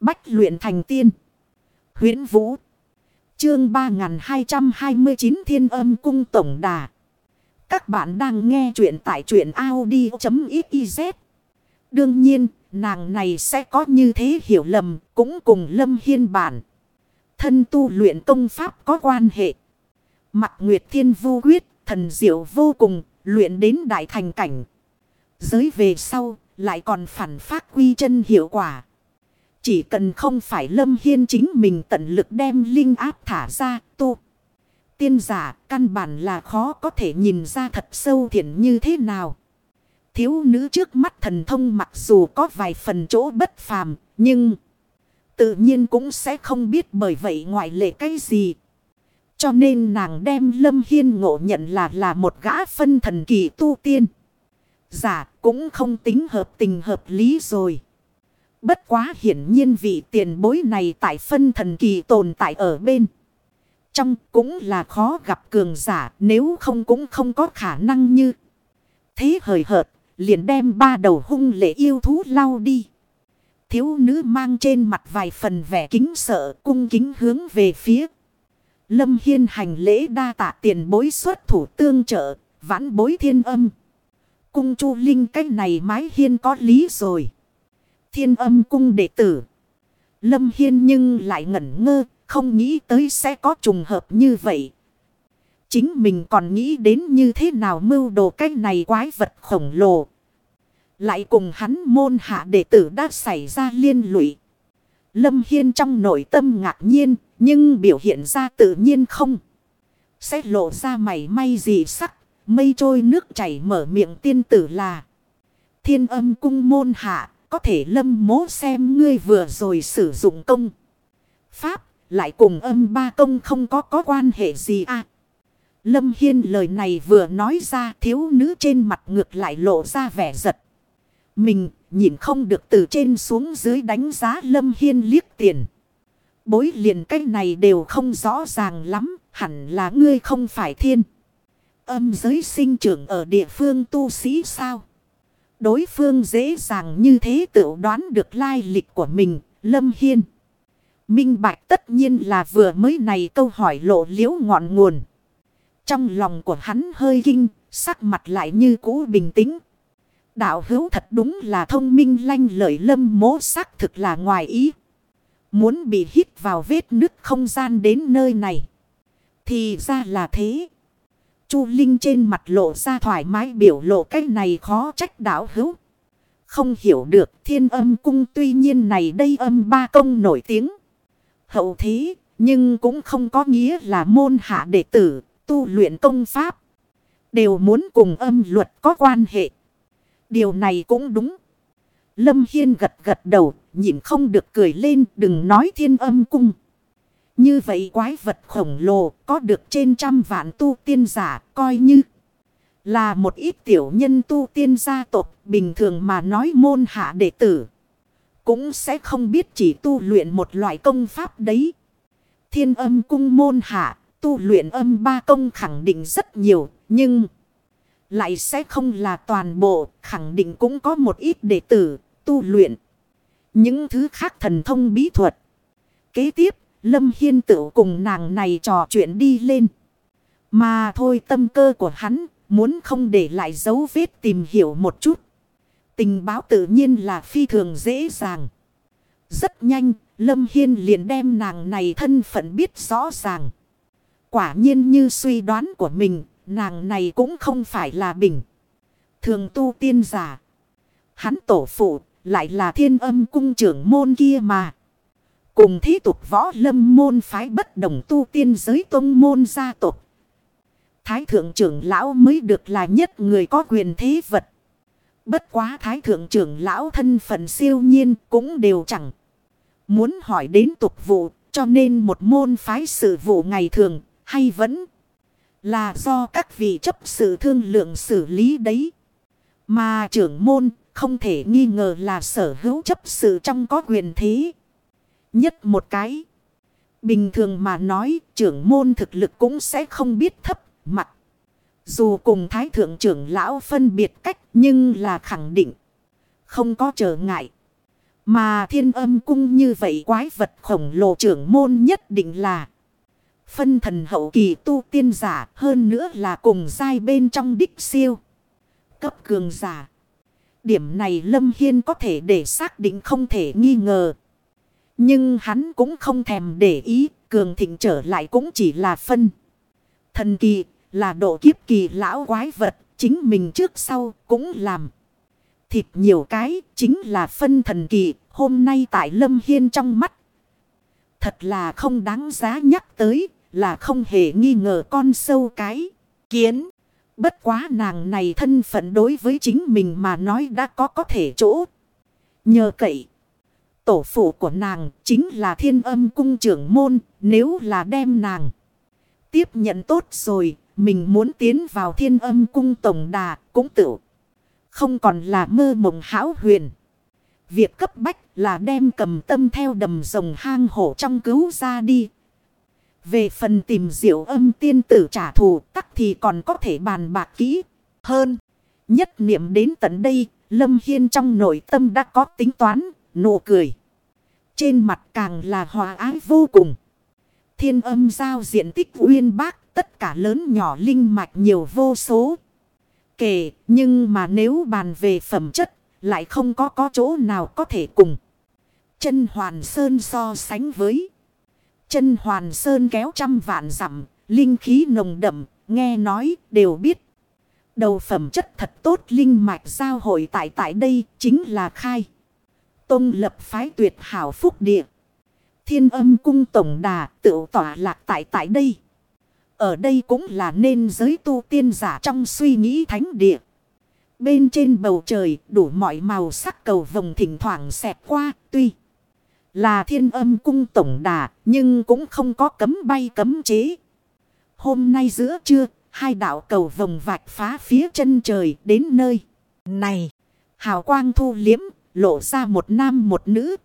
Bách luyện thành tiên. huyễn Vũ. Chương 3229 Thiên âm cung tổng đà. Các bạn đang nghe truyện tại truyện Audi.xyz. Đương nhiên, nàng này sẽ có như thế hiểu lầm, cũng cùng Lâm Hiên bản. Thân tu luyện công pháp có quan hệ. Mặt Nguyệt Thiên vu quyết, thần diệu vô cùng, luyện đến đại thành cảnh. Giới về sau, lại còn phản phát quy chân hiệu quả. Chỉ cần không phải Lâm Hiên chính mình tận lực đem linh áp thả ra tu. Tiên giả căn bản là khó có thể nhìn ra thật sâu thiện như thế nào. Thiếu nữ trước mắt thần thông mặc dù có vài phần chỗ bất phàm, nhưng tự nhiên cũng sẽ không biết bởi vậy ngoại lệ cái gì. Cho nên nàng đem Lâm Hiên ngộ nhận là là một gã phân thần kỳ tu tiên. Giả cũng không tính hợp tình hợp lý rồi. Bất quá hiển nhiên vị tiền bối này tại phân thần kỳ tồn tại ở bên. Trong cũng là khó gặp cường giả nếu không cũng không có khả năng như. Thế hời hợt liền đem ba đầu hung lệ yêu thú lau đi. Thiếu nữ mang trên mặt vài phần vẻ kính sợ cung kính hướng về phía. Lâm Hiên hành lễ đa tạ tiền bối xuất thủ tương trợ, vãn bối thiên âm. Cung chu linh cách này mái hiên có lý rồi. Thiên âm cung đệ tử. Lâm Hiên nhưng lại ngẩn ngơ, không nghĩ tới sẽ có trùng hợp như vậy. Chính mình còn nghĩ đến như thế nào mưu đồ cái này quái vật khổng lồ. Lại cùng hắn môn hạ đệ tử đã xảy ra liên lụy. Lâm Hiên trong nội tâm ngạc nhiên, nhưng biểu hiện ra tự nhiên không. Sẽ lộ ra mảy may gì sắc, mây trôi nước chảy mở miệng tiên tử là. Thiên âm cung môn hạ, có thể lâm mố xem ngươi vừa rồi sử dụng công. Pháp, lại cùng âm ba công không có có quan hệ gì à. Lâm Hiên lời này vừa nói ra thiếu nữ trên mặt ngược lại lộ ra vẻ giật. Mình nhìn không được từ trên xuống dưới đánh giá Lâm Hiên liếc tiền. Bối liền cách này đều không rõ ràng lắm, hẳn là ngươi không phải thiên. Âm giới sinh trưởng ở địa phương tu sĩ sao? Đối phương dễ dàng như thế tự đoán được lai lịch của mình, Lâm Hiên. Minh Bạch tất nhiên là vừa mới này câu hỏi lộ liễu ngọn nguồn. Trong lòng của hắn hơi kinh, sắc mặt lại như cũ bình tĩnh. Đạo hữu thật đúng là thông minh lanh lợi lâm mố sắc thực là ngoài ý. Muốn bị hít vào vết nứt không gian đến nơi này. Thì ra là thế. Chu Linh trên mặt lộ ra thoải mái biểu lộ cách này khó trách đảo hữu. Không hiểu được thiên âm cung tuy nhiên này đây âm ba công nổi tiếng. Hậu thế, nhưng cũng không có nghĩa là môn hạ đệ tử, tu luyện công pháp. Đều muốn cùng âm luật có quan hệ. Điều này cũng đúng. Lâm Hiên gật gật đầu, nhìn không được cười lên, đừng nói thiên âm cung. Như vậy quái vật khổng lồ có được trên trăm vạn tu tiên giả coi như là một ít tiểu nhân tu tiên gia tộc bình thường mà nói môn hạ đệ tử. Cũng sẽ không biết chỉ tu luyện một loại công pháp đấy. Thiên âm cung môn hạ, tu luyện âm ba công khẳng định rất nhiều, nhưng lại sẽ không là toàn bộ khẳng định cũng có một ít đệ tử tu luyện. Những thứ khác thần thông bí thuật. Kế tiếp Lâm Hiên tự cùng nàng này trò chuyện đi lên. Mà thôi tâm cơ của hắn muốn không để lại dấu vết tìm hiểu một chút. Tình báo tự nhiên là phi thường dễ dàng. Rất nhanh, Lâm Hiên liền đem nàng này thân phận biết rõ ràng. Quả nhiên như suy đoán của mình, nàng này cũng không phải là bình. Thường tu tiên giả. Hắn tổ phụ, lại là thiên âm cung trưởng môn kia mà. Cùng thí tục võ lâm môn phái bất đồng tu tiên giới tông môn gia tộc. Thái thượng trưởng lão mới được là nhất người có quyền thế vật. Bất quá thái thượng trưởng lão thân phận siêu nhiên cũng đều chẳng. Muốn hỏi đến tục vụ, cho nên một môn phái sự vụ ngày thường hay vẫn là do các vị chấp sự thương lượng xử lý đấy. Mà trưởng môn không thể nghi ngờ là sở hữu chấp sự trong có quyền thế. Nhất một cái. Bình thường mà nói, trưởng môn thực lực cũng sẽ không biết thấp mặt. Dù cùng thái thượng trưởng lão phân biệt cách, nhưng là khẳng định. Không có trở ngại. Mà thiên âm cung như vậy quái vật khổng lồ trưởng môn nhất định là phân thần hậu kỳ tu tiên giả, hơn nữa là cùng dai bên trong đích siêu. Cấp cường giả. Điểm này Lâm Hiên có thể để xác định không thể nghi ngờ. Nhưng hắn cũng không thèm để ý, cường thịnh trở lại cũng chỉ là phân. Thần kỳ, là độ kiếp kỳ lão quái vật, chính mình trước sau cũng làm. Thịt nhiều cái, chính là phân thần kỳ, hôm nay tại Lâm Hiên trong mắt. Thật là không đáng giá nhắc tới, là không hề nghi ngờ con sâu cái. Kiến, bất quá nàng này thân phận đối với chính mình mà nói đã có có thể chỗ. Nhờ cậy, tổ phụ của nàng chính là thiên âm cung trưởng môn, nếu là đem nàng. Tiếp nhận tốt rồi, mình muốn tiến vào thiên âm cung tổng đà cũng tự. Không còn là mơ mộng hão huyền. Việc cấp bách là đem cầm tâm theo đầm rồng hang hổ trong cứu ra đi. Về phần tìm diệu âm tiên tử trả thù tắc thì còn có thể bàn bạc kỹ hơn. Nhất niệm đến tận đây, Lâm Hiên trong nội tâm đã có tính toán, nụ cười. Trên mặt càng là hòa ái vô cùng. Thiên âm giao diện tích uyên bác, tất cả lớn nhỏ linh mạch nhiều vô số. Kể, nhưng mà nếu bàn về phẩm chất, lại không có có chỗ nào có thể cùng. Chân hoàn sơn so sánh với. Chân hoàn sơn kéo trăm vạn dặm linh khí nồng đậm, nghe nói đều biết. Đầu phẩm chất thật tốt linh mạch giao hội tại tại đây chính là khai. Tông lập phái tuyệt hảo phúc địa. Thiên âm cung tổng đà tự tỏa lạc tại tại đây. Ở đây cũng là nên giới tu tiên giả trong suy nghĩ thánh địa. Bên trên bầu trời đủ mọi màu sắc cầu vồng thỉnh thoảng xẹt qua, tuy là thiên âm cung tổng đà, nhưng cũng không có cấm bay cấm chế. Hôm nay giữa trưa, hai đạo cầu vồng vạch phá phía chân trời đến nơi này. Hào quang thu liếm lộ ra một nam một nữ.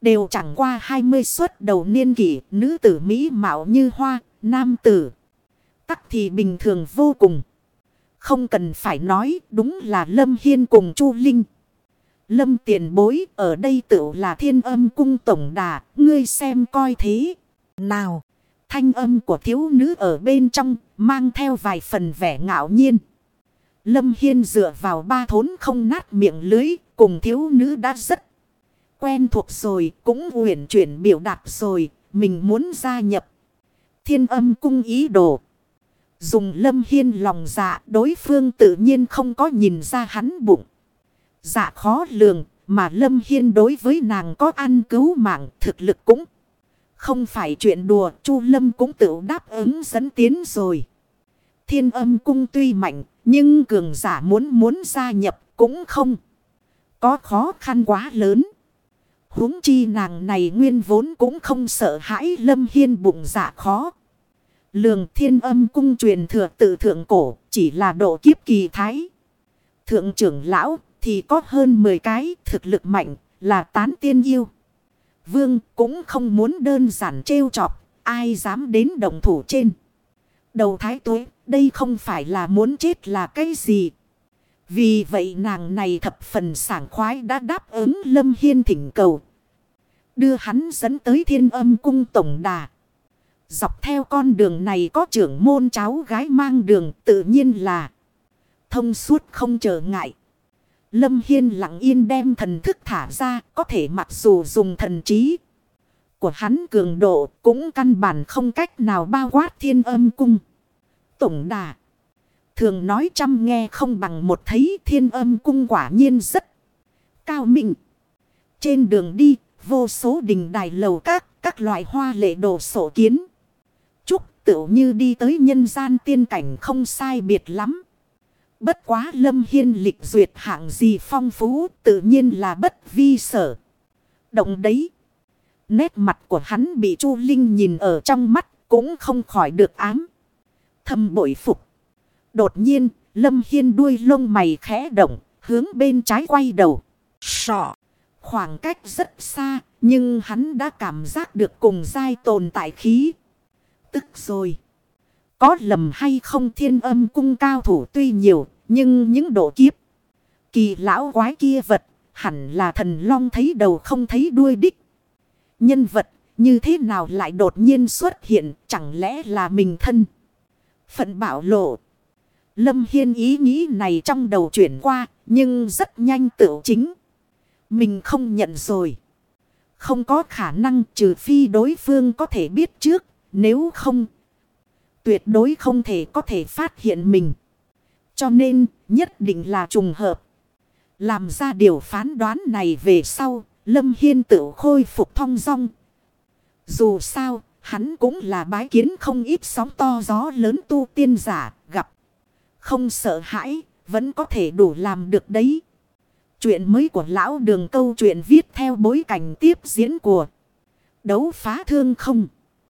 Đều chẳng qua 20 suất đầu niên kỷ nữ tử Mỹ mạo như hoa, nam tử. Tắc thì bình thường vô cùng. Không cần phải nói đúng là Lâm Hiên cùng Chu Linh. Lâm tiền bối ở đây tự là thiên âm cung tổng đà, ngươi xem coi thế. Nào, thanh âm của thiếu nữ ở bên trong, mang theo vài phần vẻ ngạo nhiên. Lâm Hiên dựa vào ba thốn không nát miệng lưới, cùng thiếu nữ đã rất quen thuộc rồi, cũng uyển chuyển biểu đạt rồi, mình muốn gia nhập. Thiên âm cung ý đồ. Dùng lâm hiên lòng dạ đối phương tự nhiên không có nhìn ra hắn bụng. Dạ khó lường mà lâm hiên đối với nàng có ăn cứu mạng thực lực cũng. Không phải chuyện đùa chu lâm cũng tự đáp ứng dẫn tiến rồi. Thiên âm cung tuy mạnh nhưng cường giả muốn muốn gia nhập cũng không. Có khó khăn quá lớn. huống chi nàng này nguyên vốn cũng không sợ hãi lâm hiên bụng dạ khó. Lường thiên âm cung truyền thừa tự thượng cổ chỉ là độ kiếp kỳ thái. Thượng trưởng lão thì có hơn 10 cái thực lực mạnh là tán tiên yêu. Vương cũng không muốn đơn giản trêu chọc, ai dám đến đồng thủ trên. Đầu thái tuế, đây không phải là muốn chết là cái gì. Vì vậy nàng này thập phần sảng khoái đã đáp ứng Lâm Hiên thỉnh cầu. Đưa hắn dẫn tới thiên âm cung tổng đà. Dọc theo con đường này có trưởng môn cháu gái mang đường, tự nhiên là thông suốt không trở ngại. Lâm Hiên lặng yên đem thần thức thả ra, có thể mặc dù dùng thần trí của hắn cường độ cũng căn bản không cách nào bao quát thiên âm cung. Tổng đà thường nói trăm nghe không bằng một thấy thiên âm cung quả nhiên rất cao minh. Trên đường đi, vô số đình đài lầu các các loại hoa lệ đồ sổ kiến tựu như đi tới nhân gian tiên cảnh không sai biệt lắm. Bất quá lâm hiên lịch duyệt hạng gì phong phú, tự nhiên là bất vi sở. Động đấy. Nét mặt của hắn bị Chu Linh nhìn ở trong mắt cũng không khỏi được ám. Thầm bội phục. Đột nhiên lâm hiên đuôi lông mày khẽ động hướng bên trái quay đầu. Sọ. Khoảng cách rất xa nhưng hắn đã cảm giác được cùng dai tồn tại khí tức rồi. Có lầm hay không thiên âm cung cao thủ tuy nhiều, nhưng những độ kiếp. Kỳ lão quái kia vật, hẳn là thần long thấy đầu không thấy đuôi đích. Nhân vật như thế nào lại đột nhiên xuất hiện chẳng lẽ là mình thân. Phận bảo lộ. Lâm Hiên ý nghĩ này trong đầu chuyển qua nhưng rất nhanh tự chính. Mình không nhận rồi. Không có khả năng trừ phi đối phương có thể biết trước nếu không. Tuyệt đối không thể có thể phát hiện mình. Cho nên nhất định là trùng hợp. Làm ra điều phán đoán này về sau, Lâm Hiên tự khôi phục thong dong. Dù sao, hắn cũng là bái kiến không ít sóng to gió lớn tu tiên giả, gặp. Không sợ hãi, vẫn có thể đủ làm được đấy. Chuyện mới của lão đường câu chuyện viết theo bối cảnh tiếp diễn của đấu phá thương không.